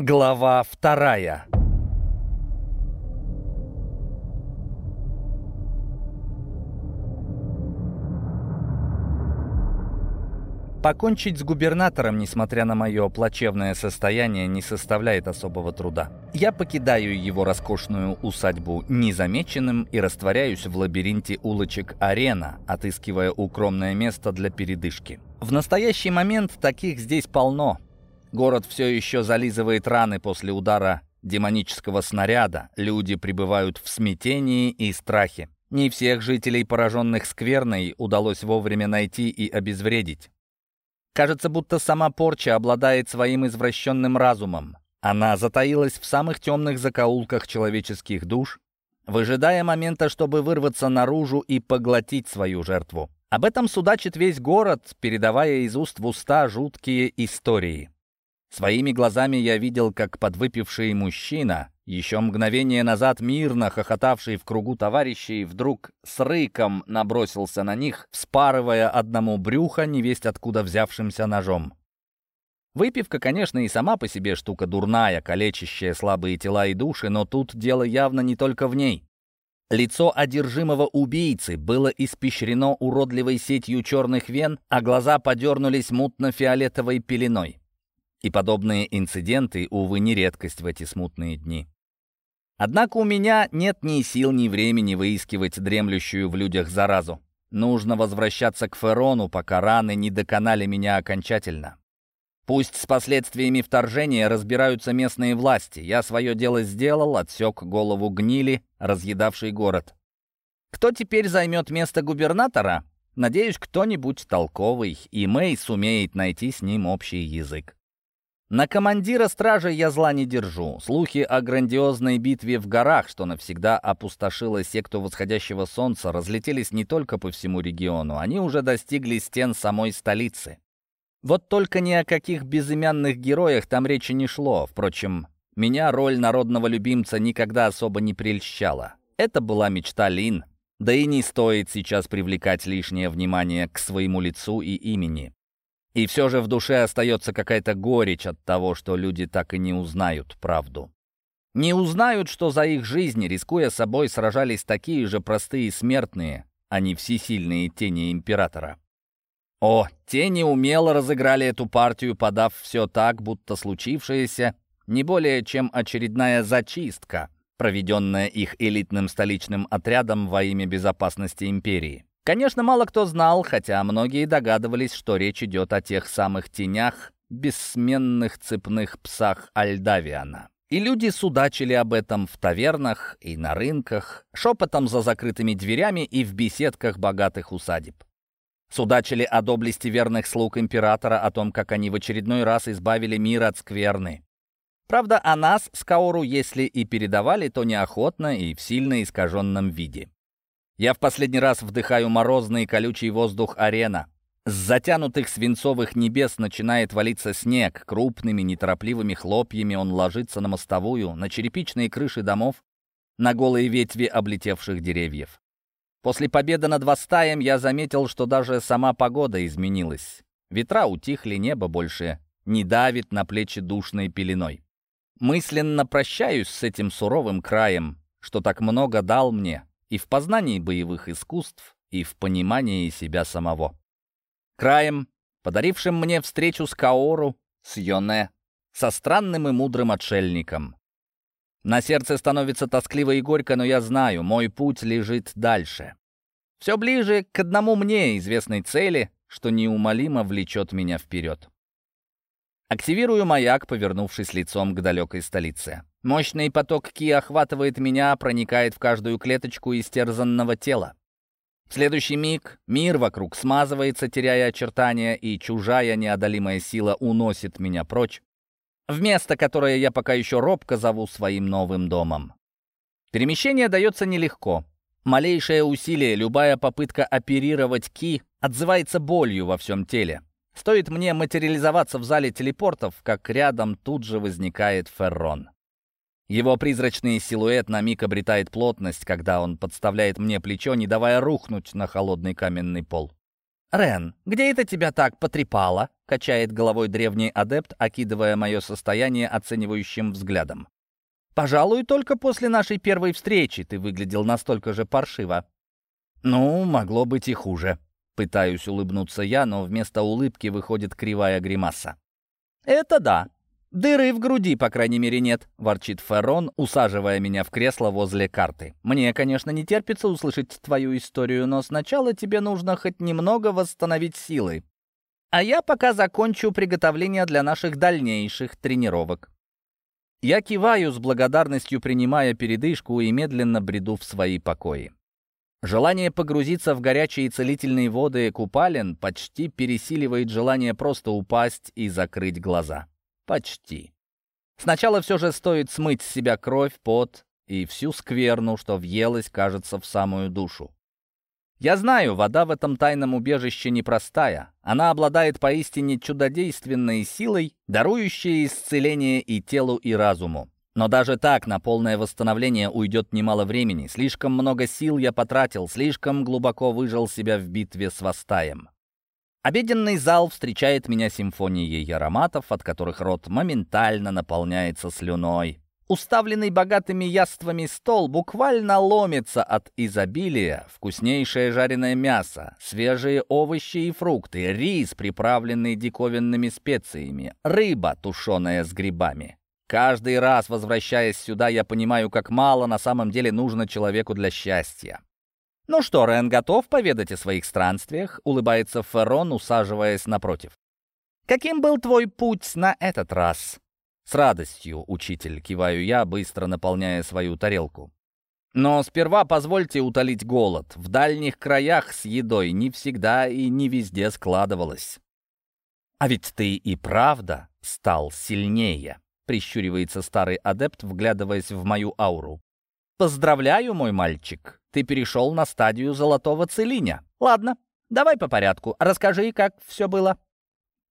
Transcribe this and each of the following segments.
Глава вторая Покончить с губернатором, несмотря на мое плачевное состояние, не составляет особого труда. Я покидаю его роскошную усадьбу незамеченным и растворяюсь в лабиринте улочек Арена, отыскивая укромное место для передышки. В настоящий момент таких здесь полно. Город все еще зализывает раны после удара демонического снаряда. Люди пребывают в смятении и страхе. Не всех жителей, пораженных скверной, удалось вовремя найти и обезвредить. Кажется, будто сама порча обладает своим извращенным разумом. Она затаилась в самых темных закоулках человеческих душ, выжидая момента, чтобы вырваться наружу и поглотить свою жертву. Об этом судачит весь город, передавая из уст в уста жуткие истории. Своими глазами я видел, как подвыпивший мужчина, еще мгновение назад мирно хохотавший в кругу товарищей, вдруг с рыком набросился на них, вспарывая одному брюхо, невесть откуда взявшимся ножом. Выпивка, конечно, и сама по себе штука дурная, калечащая слабые тела и души, но тут дело явно не только в ней. Лицо одержимого убийцы было испещрено уродливой сетью черных вен, а глаза подернулись мутно-фиолетовой пеленой. И подобные инциденты, увы, не редкость в эти смутные дни. Однако у меня нет ни сил, ни времени выискивать дремлющую в людях заразу. Нужно возвращаться к Ферону, пока раны не доконали меня окончательно. Пусть с последствиями вторжения разбираются местные власти. Я свое дело сделал, отсек голову гнили, разъедавший город. Кто теперь займет место губернатора? Надеюсь, кто-нибудь толковый, и Мэй сумеет найти с ним общий язык. На командира стражи я зла не держу. Слухи о грандиозной битве в горах, что навсегда опустошила секту восходящего солнца, разлетелись не только по всему региону, они уже достигли стен самой столицы. Вот только ни о каких безымянных героях там речи не шло. Впрочем, меня роль народного любимца никогда особо не прельщала. Это была мечта Лин, да и не стоит сейчас привлекать лишнее внимание к своему лицу и имени. И все же в душе остается какая-то горечь от того, что люди так и не узнают правду. Не узнают, что за их жизнь, рискуя собой, сражались такие же простые смертные, а не всесильные тени императора. О, тени умело разыграли эту партию, подав все так, будто случившееся не более чем очередная зачистка, проведенная их элитным столичным отрядом во имя безопасности империи. Конечно, мало кто знал, хотя многие догадывались, что речь идет о тех самых тенях, бессменных цепных псах Альдавиана. И люди судачили об этом в тавернах и на рынках, шепотом за закрытыми дверями и в беседках богатых усадеб. Судачили о доблести верных слуг императора, о том, как они в очередной раз избавили мир от скверны. Правда, о нас, Скаору, если и передавали, то неохотно и в сильно искаженном виде. Я в последний раз вдыхаю морозный колючий воздух арена. С затянутых свинцовых небес начинает валиться снег. Крупными, неторопливыми хлопьями он ложится на мостовую, на черепичные крыши домов, на голые ветви облетевших деревьев. После победы над Востаем я заметил, что даже сама погода изменилась. Ветра утихли, небо больше не давит на плечи душной пеленой. Мысленно прощаюсь с этим суровым краем, что так много дал мне, и в познании боевых искусств, и в понимании себя самого. Краем, подарившим мне встречу с Каору, с Йоне, со странным и мудрым отшельником. На сердце становится тоскливо и горько, но я знаю, мой путь лежит дальше. Все ближе к одному мне известной цели, что неумолимо влечет меня вперед. Активирую маяк, повернувшись лицом к далекой столице. Мощный поток ки охватывает меня, проникает в каждую клеточку истерзанного тела. В следующий миг мир вокруг смазывается, теряя очертания, и чужая неодолимая сила уносит меня прочь, в место, которое я пока еще робко зову своим новым домом. Перемещение дается нелегко. Малейшее усилие, любая попытка оперировать ки отзывается болью во всем теле. Стоит мне материализоваться в зале телепортов, как рядом тут же возникает Феррон. Его призрачный силуэт на миг обретает плотность, когда он подставляет мне плечо, не давая рухнуть на холодный каменный пол. «Рен, где это тебя так потрепало?» — качает головой древний адепт, окидывая мое состояние оценивающим взглядом. «Пожалуй, только после нашей первой встречи ты выглядел настолько же паршиво». «Ну, могло быть и хуже». Пытаюсь улыбнуться я, но вместо улыбки выходит кривая гримаса. «Это да. Дыры в груди, по крайней мере, нет», — ворчит Феррон, усаживая меня в кресло возле карты. «Мне, конечно, не терпится услышать твою историю, но сначала тебе нужно хоть немного восстановить силы. А я пока закончу приготовление для наших дальнейших тренировок». Я киваю с благодарностью, принимая передышку и медленно бреду в свои покои. Желание погрузиться в горячие целительные воды купалин почти пересиливает желание просто упасть и закрыть глаза. Почти. Сначала все же стоит смыть с себя кровь, пот и всю скверну, что въелась, кажется, в самую душу. Я знаю, вода в этом тайном убежище непростая. Она обладает поистине чудодейственной силой, дарующей исцеление и телу, и разуму. Но даже так на полное восстановление уйдет немало времени. Слишком много сил я потратил, слишком глубоко выжил себя в битве с Вастаем. Обеденный зал встречает меня симфонией ароматов, от которых рот моментально наполняется слюной. Уставленный богатыми яствами стол буквально ломится от изобилия. Вкуснейшее жареное мясо, свежие овощи и фрукты, рис, приправленный диковинными специями, рыба, тушеная с грибами. Каждый раз, возвращаясь сюда, я понимаю, как мало на самом деле нужно человеку для счастья. «Ну что, Рен, готов поведать о своих странствиях?» — улыбается Феррон, усаживаясь напротив. «Каким был твой путь на этот раз?» «С радостью, учитель», — киваю я, быстро наполняя свою тарелку. «Но сперва позвольте утолить голод. В дальних краях с едой не всегда и не везде складывалось». «А ведь ты и правда стал сильнее», прищуривается старый адепт, вглядываясь в мою ауру. «Поздравляю, мой мальчик, ты перешел на стадию золотого целиня. Ладно, давай по порядку, расскажи, как все было».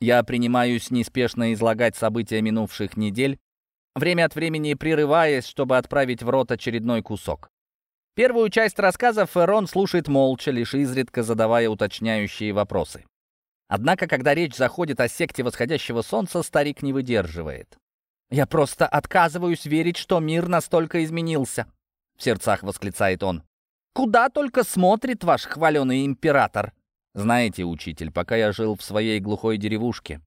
Я принимаюсь неспешно излагать события минувших недель, время от времени прерываясь, чтобы отправить в рот очередной кусок. Первую часть рассказа Феррон слушает молча, лишь изредка задавая уточняющие вопросы. Однако, когда речь заходит о секте восходящего солнца, старик не выдерживает. «Я просто отказываюсь верить, что мир настолько изменился», — в сердцах восклицает он. «Куда только смотрит ваш хваленый император?» «Знаете, учитель, пока я жил в своей глухой деревушке,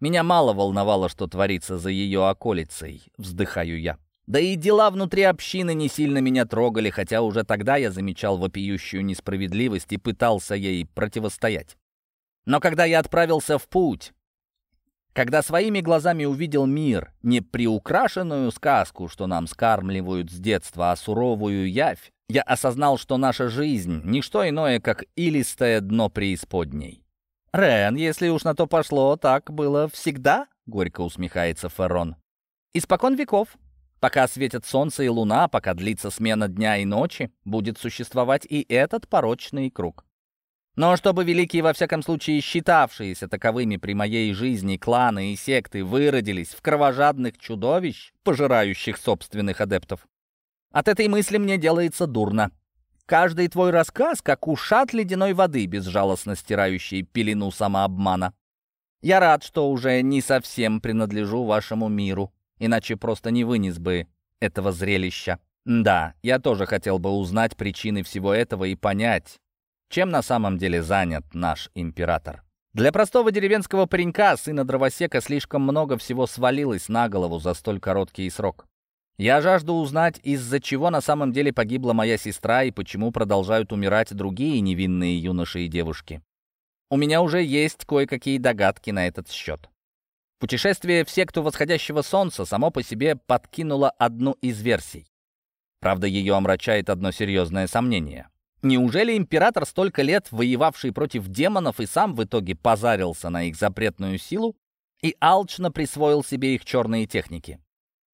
меня мало волновало, что творится за ее околицей», — вздыхаю я. Да и дела внутри общины не сильно меня трогали, хотя уже тогда я замечал вопиющую несправедливость и пытался ей противостоять. Но когда я отправился в путь, когда своими глазами увидел мир, не приукрашенную сказку, что нам скармливают с детства, а суровую явь, я осознал, что наша жизнь — не что иное, как илистое дно преисподней. «Рен, если уж на то пошло, так было всегда?» — горько усмехается Феррон. «Испокон веков. Пока светят солнце и луна, пока длится смена дня и ночи, будет существовать и этот порочный круг. Но чтобы великие, во всяком случае считавшиеся таковыми при моей жизни кланы и секты выродились в кровожадных чудовищ, пожирающих собственных адептов, от этой мысли мне делается дурно. Каждый твой рассказ, как ушат ледяной воды, безжалостно стирающий пелену самообмана. Я рад, что уже не совсем принадлежу вашему миру, иначе просто не вынес бы этого зрелища. Да, я тоже хотел бы узнать причины всего этого и понять, чем на самом деле занят наш император. Для простого деревенского паренька, сына дровосека, слишком много всего свалилось на голову за столь короткий срок. Я жажду узнать, из-за чего на самом деле погибла моя сестра и почему продолжают умирать другие невинные юноши и девушки. У меня уже есть кое-какие догадки на этот счет. Путешествие в секту восходящего солнца само по себе подкинуло одну из версий. Правда, ее омрачает одно серьезное сомнение. Неужели император, столько лет воевавший против демонов, и сам в итоге позарился на их запретную силу и алчно присвоил себе их черные техники?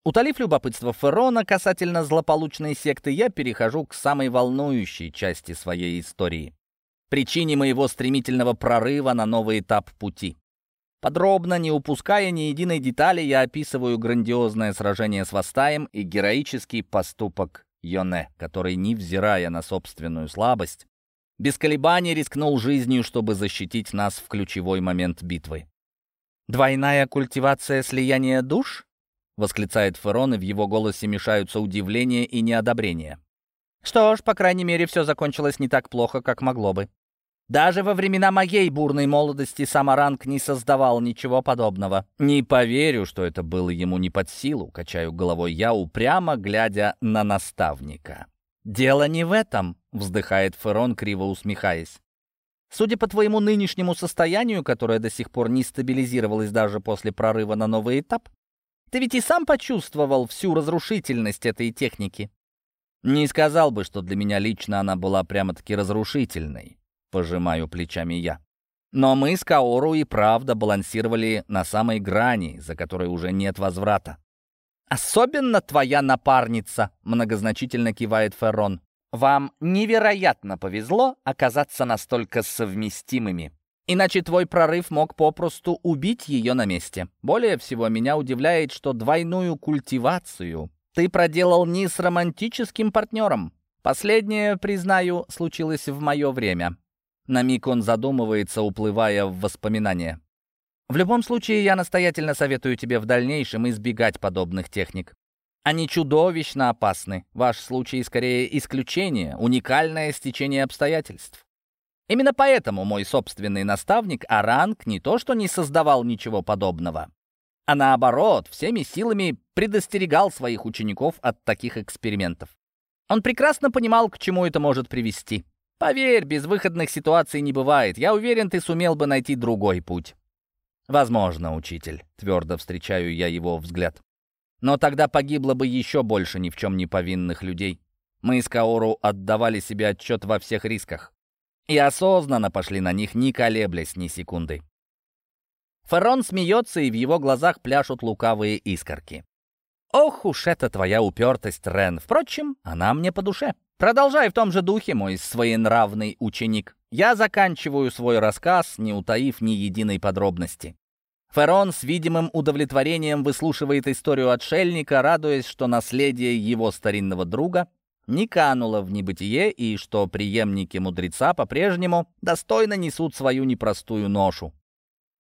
Утолив любопытство Ферона касательно злополучной секты, я перехожу к самой волнующей части своей истории. Причине моего стремительного прорыва на новый этап пути. Подробно, не упуская ни единой детали, я описываю грандиозное сражение с Вастаем и героический поступок Йоне, который, невзирая на собственную слабость, Без колебаний рискнул жизнью, чтобы защитить нас в ключевой момент битвы. «Двойная культивация слияния душ?» — восклицает Ферон, и в его голосе мешаются удивление и неодобрение. «Что ж, по крайней мере, все закончилось не так плохо, как могло бы. Даже во времена моей бурной молодости Самаранг не создавал ничего подобного. Не поверю, что это было ему не под силу, качаю головой я, упрямо глядя на наставника. «Дело не в этом», — вздыхает Ферон, криво усмехаясь. «Судя по твоему нынешнему состоянию, которое до сих пор не стабилизировалось даже после прорыва на новый этап, ты ведь и сам почувствовал всю разрушительность этой техники». «Не сказал бы, что для меня лично она была прямо-таки разрушительной», пожимаю плечами я. Но мы с Каору и правда балансировали на самой грани, за которой уже нет возврата. «Особенно твоя напарница», — многозначительно кивает Феррон. «Вам невероятно повезло оказаться настолько совместимыми. Иначе твой прорыв мог попросту убить ее на месте. Более всего меня удивляет, что двойную культивацию ты проделал не с романтическим партнером. Последнее, признаю, случилось в мое время. На миг он задумывается, уплывая в воспоминания. В любом случае, я настоятельно советую тебе в дальнейшем избегать подобных техник. Они чудовищно опасны. Ваш случай скорее исключение, уникальное стечение обстоятельств. Именно поэтому мой собственный наставник Аранг не то что не создавал ничего подобного, а наоборот, всеми силами предостерегал своих учеников от таких экспериментов. Он прекрасно понимал, к чему это может привести. Поверь, безвыходных ситуаций не бывает. Я уверен, ты сумел бы найти другой путь. Возможно, учитель. Твердо встречаю я его взгляд. Но тогда погибло бы еще больше ни в чем не повинных людей. Мы с Каору отдавали себе отчет во всех рисках. И осознанно пошли на них, не колеблясь ни секунды. Ферон смеется, и в его глазах пляшут лукавые искорки. «Ох уж это твоя упертость, Рен! Впрочем, она мне по душе. Продолжай в том же духе, мой своенравный ученик. Я заканчиваю свой рассказ, не утаив ни единой подробности. Ферон с видимым удовлетворением выслушивает историю отшельника, радуясь, что наследие его старинного друга не кануло в небытие и что преемники мудреца по-прежнему достойно несут свою непростую ношу,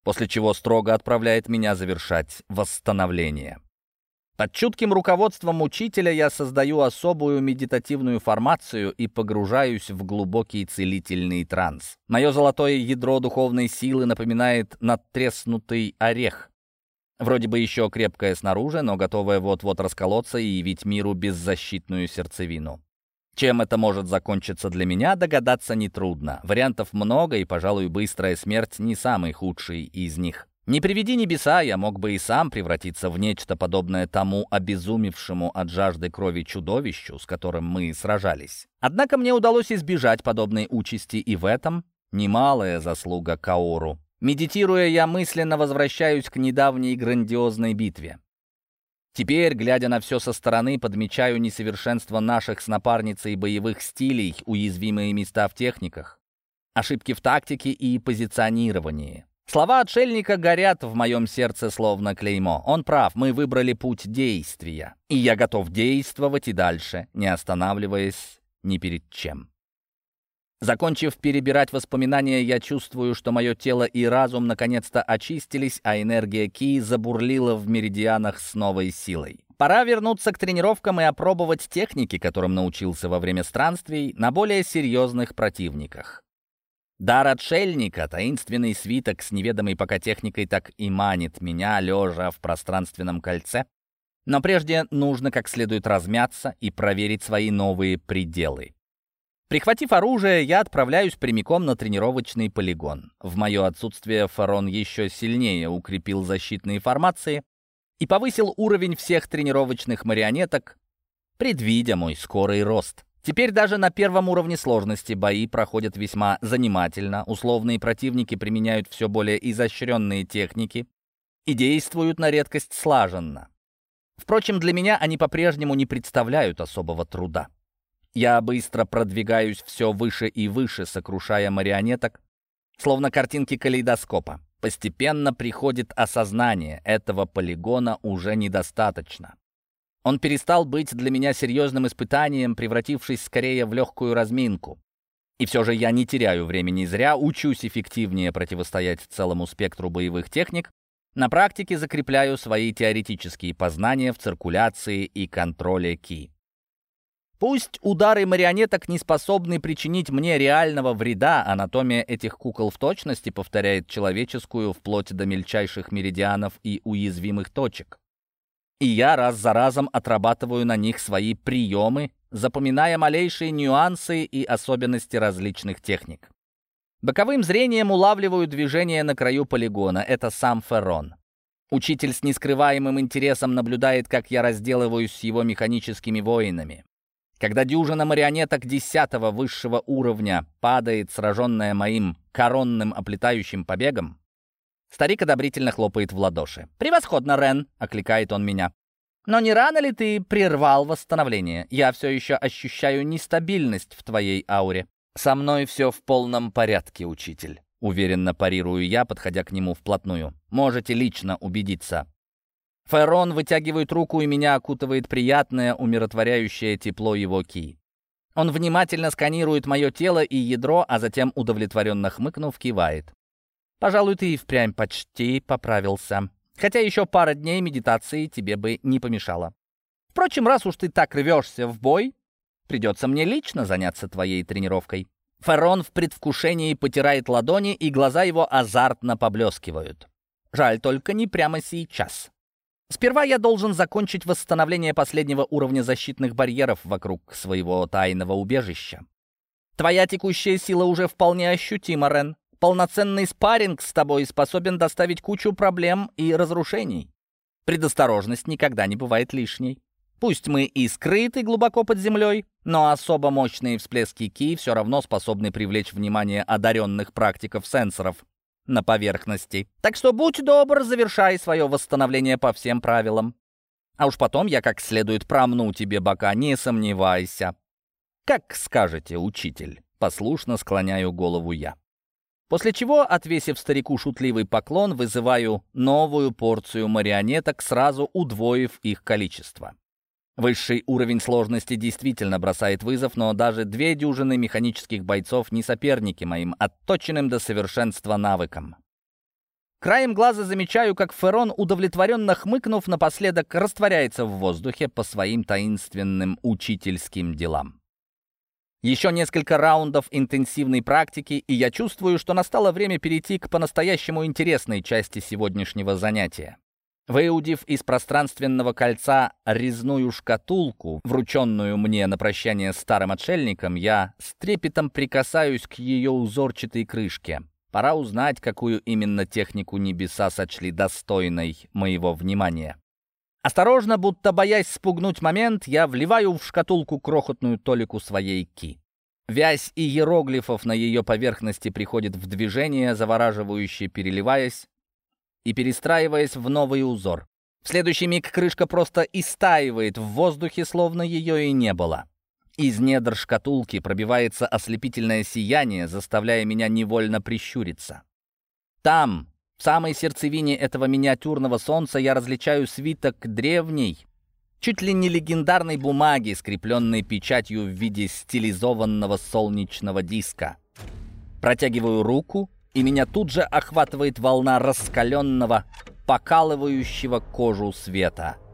после чего строго отправляет меня завершать восстановление. Под чутким руководством учителя я создаю особую медитативную формацию и погружаюсь в глубокий целительный транс. Мое золотое ядро духовной силы напоминает надтреснутый орех. Вроде бы еще крепкое снаружи, но готовое вот-вот расколоться и явить миру беззащитную сердцевину. Чем это может закончиться для меня, догадаться нетрудно. Вариантов много, и, пожалуй, быстрая смерть не самый худший из них. Не приведи небеса, я мог бы и сам превратиться в нечто подобное тому обезумевшему от жажды крови чудовищу, с которым мы сражались. Однако мне удалось избежать подобной участи, и в этом немалая заслуга Каору. Медитируя, я мысленно возвращаюсь к недавней грандиозной битве. Теперь, глядя на все со стороны, подмечаю несовершенство наших с напарницей боевых стилей, уязвимые места в техниках, ошибки в тактике и позиционировании. Слова отшельника горят в моем сердце словно клеймо. Он прав, мы выбрали путь действия. И я готов действовать и дальше, не останавливаясь ни перед чем. Закончив перебирать воспоминания, я чувствую, что мое тело и разум наконец-то очистились, а энергия Ки забурлила в меридианах с новой силой. Пора вернуться к тренировкам и опробовать техники, которым научился во время странствий, на более серьезных противниках. Дар отшельника, таинственный свиток с неведомой пока техникой так и манит меня, лежа в пространственном кольце. Но прежде нужно как следует размяться и проверить свои новые пределы. Прихватив оружие, я отправляюсь прямиком на тренировочный полигон. В мое отсутствие Фарон еще сильнее укрепил защитные формации и повысил уровень всех тренировочных марионеток, предвидя мой скорый рост. Теперь даже на первом уровне сложности бои проходят весьма занимательно, условные противники применяют все более изощренные техники и действуют на редкость слаженно. Впрочем, для меня они по-прежнему не представляют особого труда. Я быстро продвигаюсь все выше и выше, сокрушая марионеток, словно картинки калейдоскопа. Постепенно приходит осознание, этого полигона уже недостаточно. Он перестал быть для меня серьезным испытанием, превратившись скорее в легкую разминку. И все же я не теряю времени зря, учусь эффективнее противостоять целому спектру боевых техник, на практике закрепляю свои теоретические познания в циркуляции и контроле ки. Пусть удары марионеток не способны причинить мне реального вреда, анатомия этих кукол в точности повторяет человеческую вплоть до мельчайших меридианов и уязвимых точек. И я раз за разом отрабатываю на них свои приемы, запоминая малейшие нюансы и особенности различных техник. Боковым зрением улавливаю движение на краю полигона. Это сам Феррон. Учитель с нескрываемым интересом наблюдает, как я разделываюсь с его механическими воинами. Когда дюжина марионеток десятого высшего уровня падает, сраженная моим коронным оплетающим побегом, старик одобрительно хлопает в ладоши. «Превосходно, Рен!» — окликает он меня. «Но не рано ли ты прервал восстановление? Я все еще ощущаю нестабильность в твоей ауре». «Со мной все в полном порядке, учитель», — уверенно парирую я, подходя к нему вплотную. «Можете лично убедиться». Ферон вытягивает руку, и меня окутывает приятное, умиротворяющее тепло его ки. Он внимательно сканирует мое тело и ядро, а затем, удовлетворенно хмыкнув, кивает. «Пожалуй, ты и впрямь почти поправился. Хотя еще пара дней медитации тебе бы не помешало. Впрочем, раз уж ты так рвешься в бой, придется мне лично заняться твоей тренировкой». Ферон в предвкушении потирает ладони, и глаза его азартно поблескивают. Жаль только не прямо сейчас. Сперва я должен закончить восстановление последнего уровня защитных барьеров вокруг своего тайного убежища. Твоя текущая сила уже вполне ощутима, Рен. Полноценный спарринг с тобой способен доставить кучу проблем и разрушений. Предосторожность никогда не бывает лишней. Пусть мы и скрыты глубоко под землей, но особо мощные всплески Ки все равно способны привлечь внимание одаренных практиков-сенсоров, на поверхности. Так что будь добр, завершай свое восстановление по всем правилам. А уж потом я как следует промну тебе бока, не сомневайся. Как скажете, учитель, послушно склоняю голову я. После чего, отвесив старику шутливый поклон, вызываю новую порцию марионеток, сразу удвоив их количество. Высший уровень сложности действительно бросает вызов, но даже две дюжины механических бойцов не соперники моим отточенным до совершенства навыкам. Краем глаза замечаю, как Ферон, удовлетворенно хмыкнув, напоследок растворяется в воздухе по своим таинственным учительским делам. Еще несколько раундов интенсивной практики, и я чувствую, что настало время перейти к по-настоящему интересной части сегодняшнего занятия. Выудив из пространственного кольца резную шкатулку, врученную мне на прощание старым отшельником, я с трепетом прикасаюсь к ее узорчатой крышке. Пора узнать, какую именно технику небеса сочли достойной моего внимания. Осторожно, будто боясь спугнуть момент, я вливаю в шкатулку крохотную толику своей ки. Вязь и иероглифов на ее поверхности приходит в движение, завораживающе переливаясь, и перестраиваясь в новый узор. В следующий миг крышка просто истаивает в воздухе, словно ее и не было. Из недр шкатулки пробивается ослепительное сияние, заставляя меня невольно прищуриться. Там, в самой сердцевине этого миниатюрного солнца, я различаю свиток древней, чуть ли не легендарной бумаги, скрепленной печатью в виде стилизованного солнечного диска. Протягиваю руку и меня тут же охватывает волна раскаленного, покалывающего кожу света —